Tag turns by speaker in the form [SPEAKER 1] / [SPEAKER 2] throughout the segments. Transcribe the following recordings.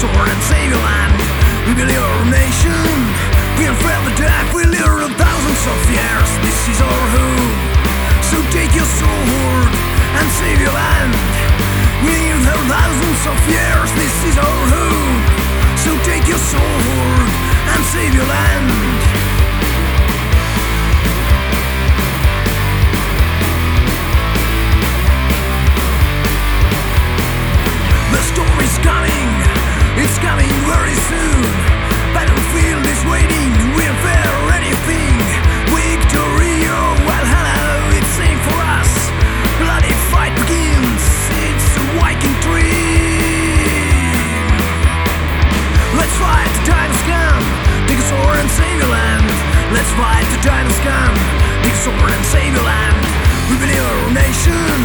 [SPEAKER 1] sword and save your land. We build our nation. We unveil the death. We live in thousands of years. This is our home. So take your sword and save your land. We live thousands of years. This time has come Take a sword and save your land Let's fight, the time has come Take a sword and save your land We believe our nation.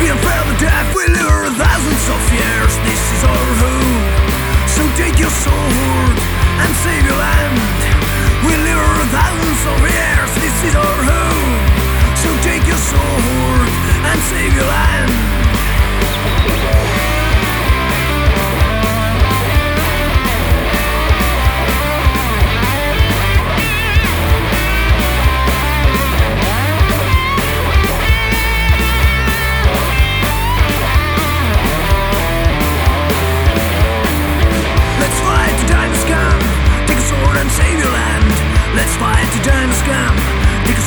[SPEAKER 1] Be unfair to death. We live for thousands of years. This is our home. So take your sword And save your land.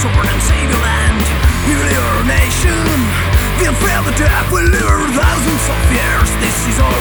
[SPEAKER 1] Sword and save your land. Heal your nation. The unfair death will live thousands of years. This is our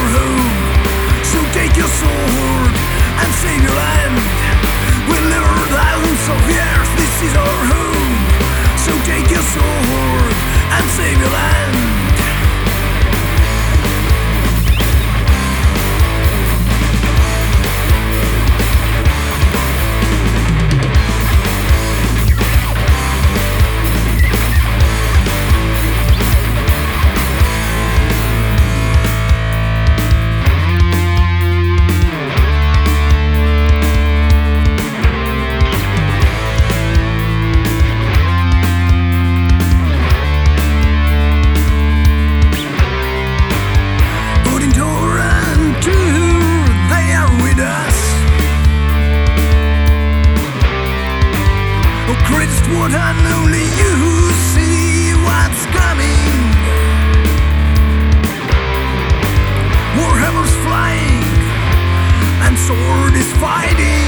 [SPEAKER 1] One and only you see what's coming. Flying and sword is fighting.